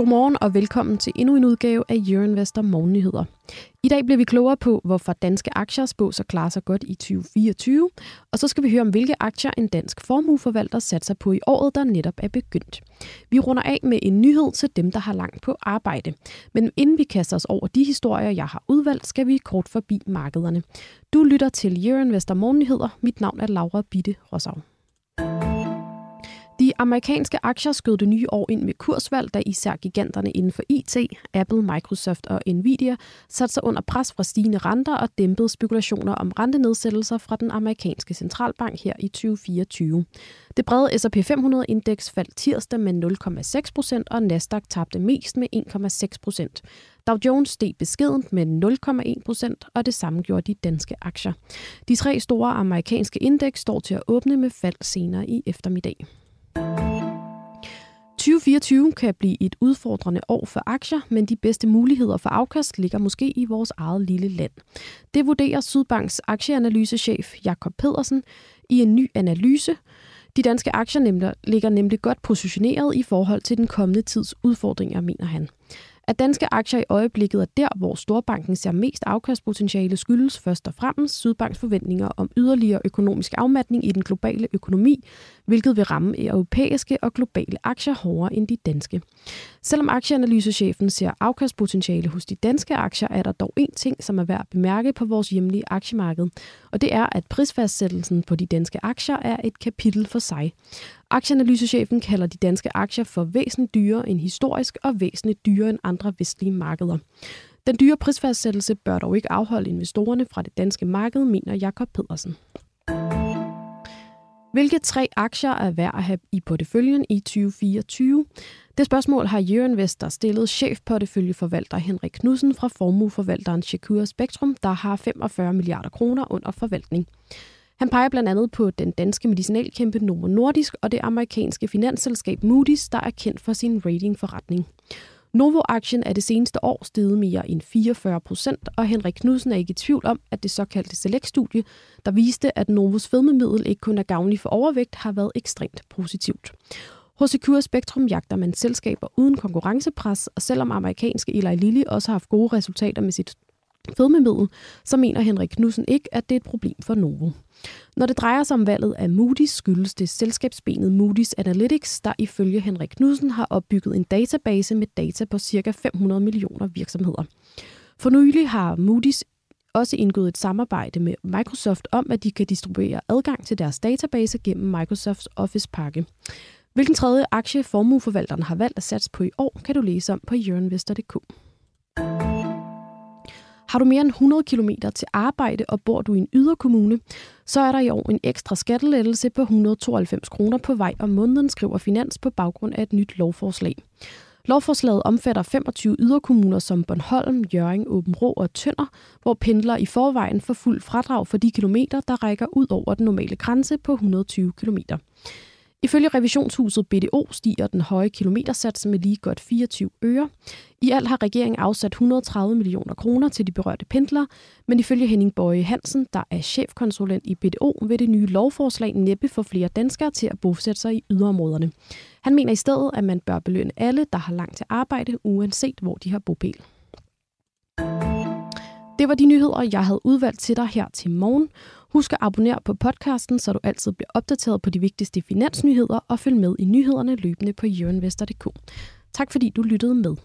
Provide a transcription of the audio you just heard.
Godmorgen og velkommen til endnu en udgave af Euroinvestor Morgennyheder. I dag bliver vi klogere på, hvorfor danske aktier spås og klarer sig godt i 2024, og så skal vi høre om, hvilke aktier en dansk formueforvalter satser på i året, der netop er begyndt. Vi runder af med en nyhed til dem, der har langt på arbejde. Men inden vi kaster os over de historier, jeg har udvalgt, skal vi kort forbi markederne. Du lytter til Euroinvestor Morgennyheder. Mit navn er Laura Bitte Rosau. Amerikanske aktier skød det nye år ind med kursvalg, da især giganterne inden for IT, Apple, Microsoft og Nvidia satte sig under pres fra stigende renter og dæmpede spekulationer om rentenedsættelser fra den amerikanske centralbank her i 2024. Det brede S&P 500-indeks faldt tirsdag med 0,6 procent, og Nasdaq tabte mest med 1,6 procent. Dow Jones steg beskedent med 0,1 procent, og det samme gjorde de danske aktier. De tre store amerikanske indeks står til at åbne med fald senere i eftermiddag. 2024 kan blive et udfordrende år for aktier, men de bedste muligheder for afkast ligger måske i vores eget lille land. Det vurderer Sydbanks aktieanalysechef Jakob Pedersen i en ny analyse. De danske aktier ligger nemlig godt positioneret i forhold til den kommende tids udfordringer, mener han. At danske aktier i øjeblikket er der, hvor Storbanken ser mest afkastpotentiale, skyldes først og fremmest Sydbanks forventninger om yderligere økonomisk afmatning i den globale økonomi, hvilket vil ramme europæiske og globale aktier hårdere end de danske. Selvom aktieanalysechefen ser afkastpotentiale hos de danske aktier, er der dog én ting, som er værd at bemærke på vores hjemlige aktiemarked, og det er, at prisfastsættelsen på de danske aktier er et kapitel for sig. Aktieanalysechefen kalder de danske aktier for væsentligt dyrere end historisk og væsentligt dyrere end andre vestlige markeder. Den dyre prisfastsættelse bør dog ikke afholde investorerne fra det danske marked, mener Jakob Pedersen. Hvilke tre aktier er værd at have i porteføljen i 2024? Det spørgsmål har Euroinvestor stillet chefporteføljeforvalter Henrik Knudsen fra formueforvalteren Shakura Spektrum, der har 45 milliarder kroner under forvaltning. Han peger blandt andet på den danske medicinalkæmpe Novo Nordisk og det amerikanske finansselskab Moody's, der er kendt for sin ratingforretning. Novo-aktien er det seneste år steget mere end 44 procent, og Henrik Knudsen er ikke i tvivl om, at det såkaldte Select-studie, der viste, at Novos fedmemiddel ikke kun er gavnlig for overvægt, har været ekstremt positivt. Hos Secure Spectrum jagter man selskaber uden konkurrencepres, og selvom amerikanske Eli Lilly også har haft gode resultater med sit fedmemiddel, så mener Henrik Knudsen ikke, at det er et problem for Novo. Når det drejer sig om valget af Moody's, skyldes det selskabsbenet Moody's Analytics, der ifølge Henrik Knudsen har opbygget en database med data på ca. 500 millioner virksomheder. For nylig har Moody's også indgået et samarbejde med Microsoft om, at de kan distribuere adgang til deres database gennem Microsofts Office-pakke. Hvilken tredje aktie formueforvalteren har valgt at satse på i år, kan du læse om på euroinvestor.dk. Har du mere end 100 km til arbejde og bor du i en yderkommune, så er der i år en ekstra skattelettelse på 192 kroner på vej om måneden, skriver Finans på baggrund af et nyt lovforslag. Lovforslaget omfatter 25 yderkommuner som Bornholm, Jøring, Åben Rå og Tønder, hvor pendler i forvejen får fuld fradrag for de kilometer, der rækker ud over den normale grænse på 120 kilometer. Ifølge revisionshuset BDO stiger den høje kilometersats med lige godt 24 øre. I alt har regeringen afsat 130 millioner kroner til de berørte pendlere, men ifølge Henning Bøje Hansen, der er chefkonsulent i BDO, vil det nye lovforslag næppe få flere danskere til at bosætte sig i yderområderne. Han mener i stedet, at man bør belønne alle, der har langt til arbejde, uanset hvor de har bopæl. Det var de nyheder, jeg havde udvalgt til dig her til morgen. Husk at abonnere på podcasten, så du altid bliver opdateret på de vigtigste finansnyheder og følg med i nyhederne løbende på euroinvestor.dk. Tak fordi du lyttede med.